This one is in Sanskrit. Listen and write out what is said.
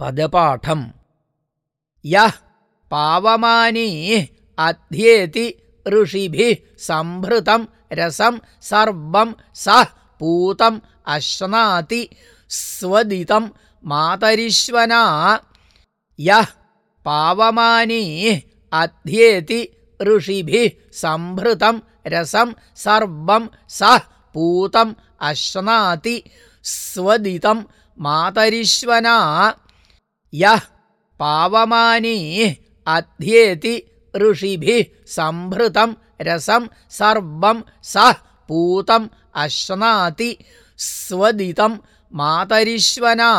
पदपाठम्। यः पावमानी अध्येति ऋषिभिः सम्भृतं रसं सर्वं सः पूतम् अश्नाति स्वदितं मातरिश्वना। यः पावमानी अध्येति ऋषिभिः सम्भृतं रसं सर्वं सः पूतम् अश्नाति स्वदितं मातरिश्वना यः पावमानी अध्येति ऋषिभिः सम्भृतं रसं सर्वं सः पूतम् अश्नाति स्वदितं मातरिश्वना